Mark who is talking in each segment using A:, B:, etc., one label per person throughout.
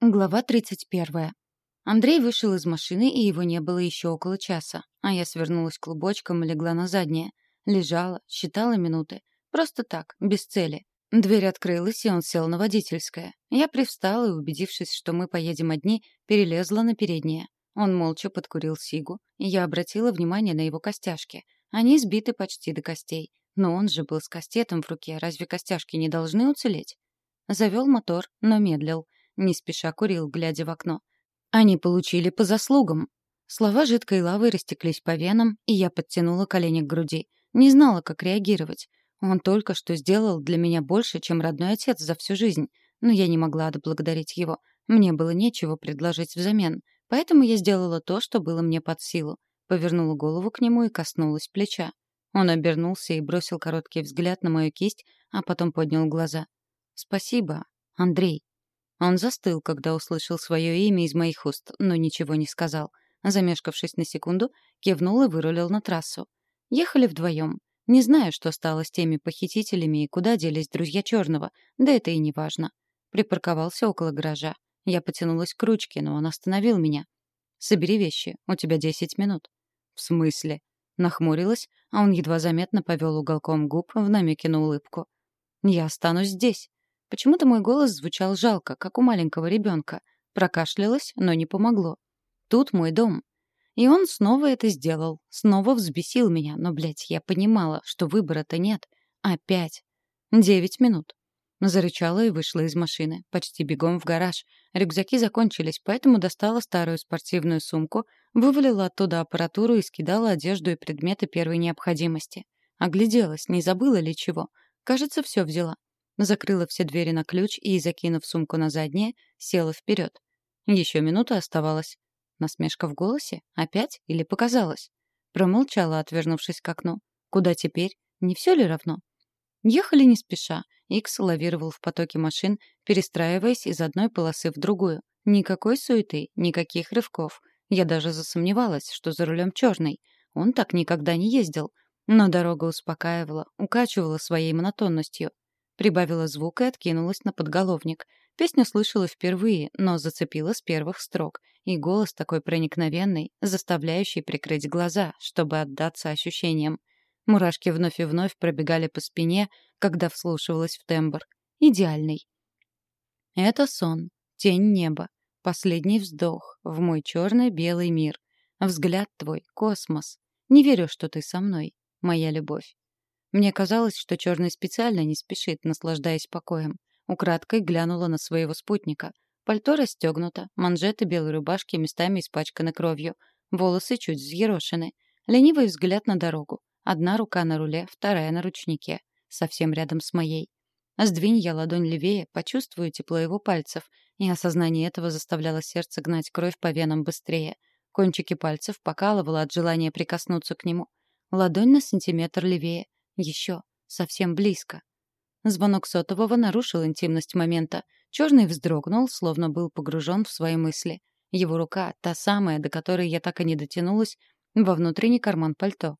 A: Глава 31. Андрей вышел из машины, и его не было еще около часа. А я свернулась клубочком и легла на заднее. Лежала, считала минуты. Просто так, без цели. Дверь открылась, и он сел на водительское. Я привстала и, убедившись, что мы поедем одни, перелезла на переднее. Он молча подкурил сигу, и я обратила внимание на его костяшки. Они сбиты почти до костей. Но он же был с кастетом в руке, разве костяшки не должны уцелеть? Завел мотор, но медлил — не спеша курил, глядя в окно. Они получили по заслугам. Слова жидкой лавы растеклись по венам, и я подтянула колени к груди. Не знала, как реагировать. Он только что сделал для меня больше, чем родной отец за всю жизнь. Но я не могла отблагодарить его. Мне было нечего предложить взамен. Поэтому я сделала то, что было мне под силу. Повернула голову к нему и коснулась плеча. Он обернулся и бросил короткий взгляд на мою кисть, а потом поднял глаза. «Спасибо, Андрей». Он застыл, когда услышал свое имя из моих уст, но ничего не сказал. Замешкавшись на секунду, кивнул и вырулил на трассу. Ехали вдвоем. Не знаю, что стало с теми похитителями и куда делись друзья Черного, да это и не важно. Припарковался около гаража. Я потянулась к ручке, но он остановил меня. «Собери вещи, у тебя десять минут». «В смысле?» Нахмурилась, а он едва заметно повел уголком губ в намеке на улыбку. «Я останусь здесь. Почему-то мой голос звучал жалко, как у маленького ребенка. Прокашлялась, но не помогло. Тут мой дом. И он снова это сделал. Снова взбесил меня. Но, блядь, я понимала, что выбора-то нет. Опять. Девять минут. Зарычала и вышла из машины. Почти бегом в гараж. Рюкзаки закончились, поэтому достала старую спортивную сумку, вывалила оттуда аппаратуру и скидала одежду и предметы первой необходимости. Огляделась, не забыла ли чего. Кажется, все взяла. Закрыла все двери на ключ и, закинув сумку на заднее, села вперед. Еще минута оставалась. Насмешка в голосе? Опять? Или показалось? Промолчала, отвернувшись к окну. Куда теперь? Не все ли равно? Ехали не спеша. Икс лавировал в потоке машин, перестраиваясь из одной полосы в другую. Никакой суеты, никаких рывков. Я даже засомневалась, что за рулем черный. Он так никогда не ездил. Но дорога успокаивала, укачивала своей монотонностью. Прибавила звук и откинулась на подголовник. Песню слышала впервые, но зацепила с первых строк. И голос такой проникновенный, заставляющий прикрыть глаза, чтобы отдаться ощущениям. Мурашки вновь и вновь пробегали по спине, когда вслушивалась в тембр. Идеальный. Это сон, тень неба, последний вздох в мой черно-белый мир. Взгляд твой — космос. Не верю, что ты со мной, моя любовь. Мне казалось, что черный специально не спешит, наслаждаясь покоем. Украдкой глянула на своего спутника. Пальто расстегнуто, манжеты белой рубашки местами испачканы кровью, волосы чуть взъерошены. Ленивый взгляд на дорогу. Одна рука на руле, вторая на ручнике. Совсем рядом с моей. Сдвинь я ладонь левее, почувствую тепло его пальцев, и осознание этого заставляло сердце гнать кровь по венам быстрее. Кончики пальцев покалывало от желания прикоснуться к нему. Ладонь на сантиметр левее — еще. Совсем близко. Звонок сотового нарушил интимность момента. Черный вздрогнул, словно был погружен в свои мысли. Его рука, та самая, до которой я так и не дотянулась, во внутренний карман пальто.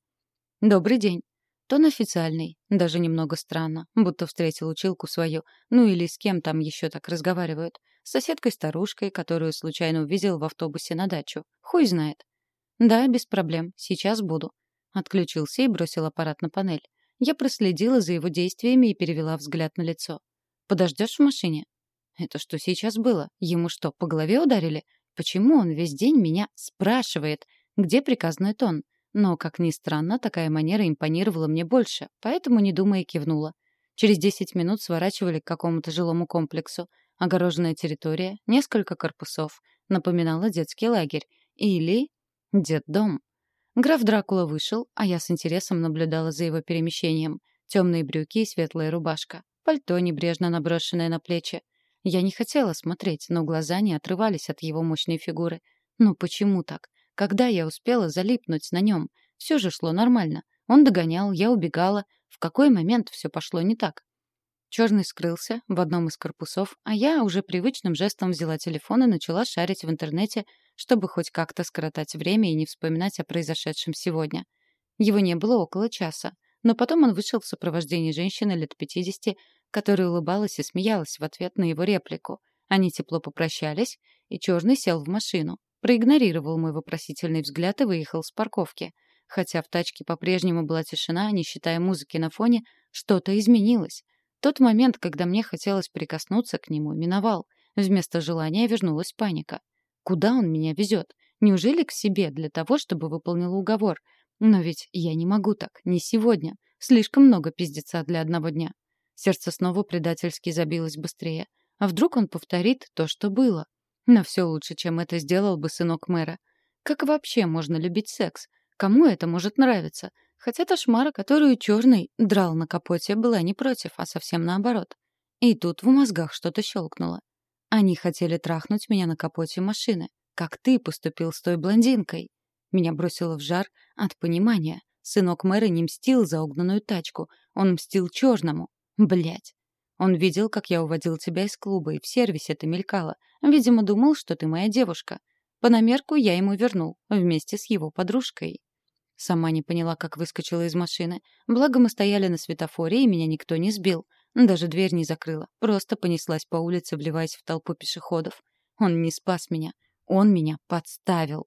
A: «Добрый день». Тон официальный, даже немного странно, будто встретил училку свою, ну или с кем там еще так разговаривают. С соседкой-старушкой, которую случайно увидел в автобусе на дачу. Хуй знает. «Да, без проблем, сейчас буду». Отключился и бросил аппарат на панель. Я проследила за его действиями и перевела взгляд на лицо. «Подождешь в машине?» «Это что сейчас было? Ему что, по голове ударили? Почему он весь день меня спрашивает, где приказной тон?» Но, как ни странно, такая манера импонировала мне больше, поэтому, не думая, кивнула. Через десять минут сворачивали к какому-то жилому комплексу. Огороженная территория, несколько корпусов. Напоминала детский лагерь. Или детдом. Граф Дракула вышел, а я с интересом наблюдала за его перемещением. Темные брюки и светлая рубашка. Пальто, небрежно наброшенное на плечи. Я не хотела смотреть, но глаза не отрывались от его мощной фигуры. Ну почему так? Когда я успела залипнуть на нем? Все же шло нормально. Он догонял, я убегала. В какой момент все пошло не так? Черный скрылся в одном из корпусов, а я уже привычным жестом взяла телефон и начала шарить в интернете, чтобы хоть как-то скоротать время и не вспоминать о произошедшем сегодня. Его не было около часа, но потом он вышел в сопровождении женщины лет 50, которая улыбалась и смеялась в ответ на его реплику. Они тепло попрощались, и черный сел в машину. Проигнорировал мой вопросительный взгляд и выехал с парковки. Хотя в тачке по-прежнему была тишина, не считая музыки на фоне, что-то изменилось. Тот момент, когда мне хотелось прикоснуться к нему, миновал. Вместо желания вернулась паника. Куда он меня везет? Неужели к себе для того, чтобы выполнил уговор? Но ведь я не могу так, не сегодня. Слишком много пиздеца для одного дня. Сердце снова предательски забилось быстрее. А вдруг он повторит то, что было? Но все лучше, чем это сделал бы сынок мэра. Как вообще можно любить секс? Кому это может нравиться? Хотя та шмара, которую черный драл на капоте, была не против, а совсем наоборот. И тут в мозгах что-то щелкнуло. Они хотели трахнуть меня на капоте машины. Как ты поступил с той блондинкой? Меня бросило в жар от понимания. Сынок мэра не мстил за угнанную тачку. Он мстил черному. Блять. Он видел, как я уводил тебя из клуба, и в сервисе это мелькало. Видимо, думал, что ты моя девушка. По намерку я ему вернул, вместе с его подружкой. Сама не поняла, как выскочила из машины. Благо мы стояли на светофоре, и меня никто не сбил. Даже дверь не закрыла. Просто понеслась по улице, вливаясь в толпу пешеходов. Он не спас меня. Он меня подставил.